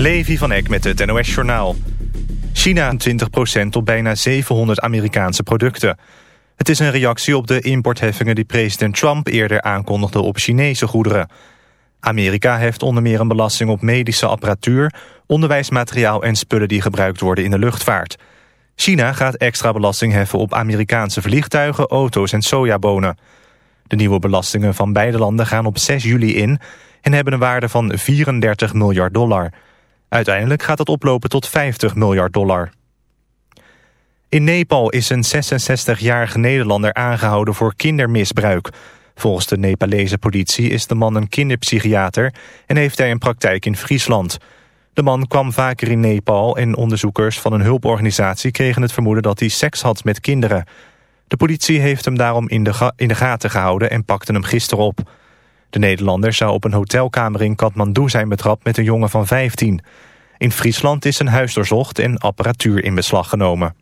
Levi van Eck met het NOS-journaal. China 20% op bijna 700 Amerikaanse producten. Het is een reactie op de importheffingen die president Trump eerder aankondigde op Chinese goederen. Amerika heeft onder meer een belasting op medische apparatuur, onderwijsmateriaal en spullen die gebruikt worden in de luchtvaart. China gaat extra belasting heffen op Amerikaanse vliegtuigen, auto's en sojabonen. De nieuwe belastingen van beide landen gaan op 6 juli in en hebben een waarde van 34 miljard dollar. Uiteindelijk gaat het oplopen tot 50 miljard dollar. In Nepal is een 66-jarige Nederlander aangehouden voor kindermisbruik. Volgens de Nepalese politie is de man een kinderpsychiater... en heeft hij een praktijk in Friesland. De man kwam vaker in Nepal en onderzoekers van een hulporganisatie... kregen het vermoeden dat hij seks had met kinderen. De politie heeft hem daarom in de, in de gaten gehouden en pakte hem gisteren op. De Nederlander zou op een hotelkamer in Kathmandu zijn betrapt met een jongen van 15. In Friesland is een huis doorzocht en apparatuur in beslag genomen.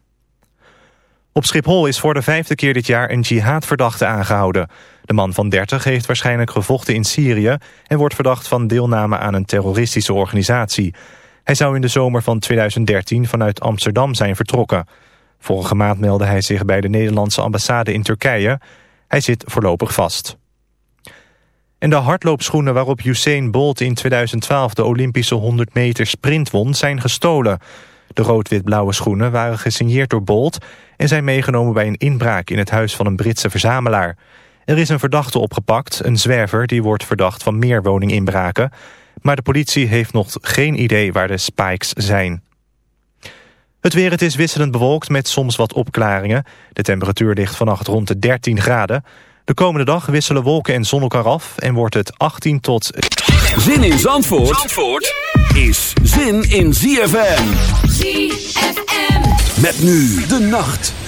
Op Schiphol is voor de vijfde keer dit jaar een jihadverdachte aangehouden. De man van 30 heeft waarschijnlijk gevochten in Syrië... en wordt verdacht van deelname aan een terroristische organisatie. Hij zou in de zomer van 2013 vanuit Amsterdam zijn vertrokken. Vorige maand meldde hij zich bij de Nederlandse ambassade in Turkije. Hij zit voorlopig vast. En de hardloopschoenen waarop Usain Bolt in 2012 de Olympische 100 meter sprint won zijn gestolen. De rood-wit-blauwe schoenen waren gesigneerd door Bolt en zijn meegenomen bij een inbraak in het huis van een Britse verzamelaar. Er is een verdachte opgepakt, een zwerver die wordt verdacht van meer woninginbraken. Maar de politie heeft nog geen idee waar de spikes zijn. Het weer, het is wisselend bewolkt met soms wat opklaringen. De temperatuur ligt vannacht rond de 13 graden. De komende dag wisselen wolken en zon elkaar af en wordt het 18 tot... Zin in Zandvoort, Zandvoort is zin in ZFM. ZFM. Met nu de nacht.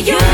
you.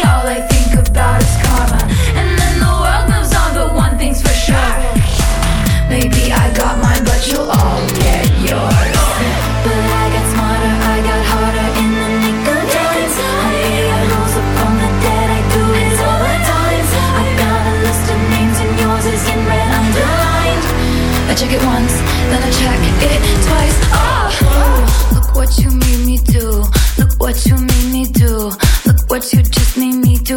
All I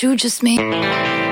You just made.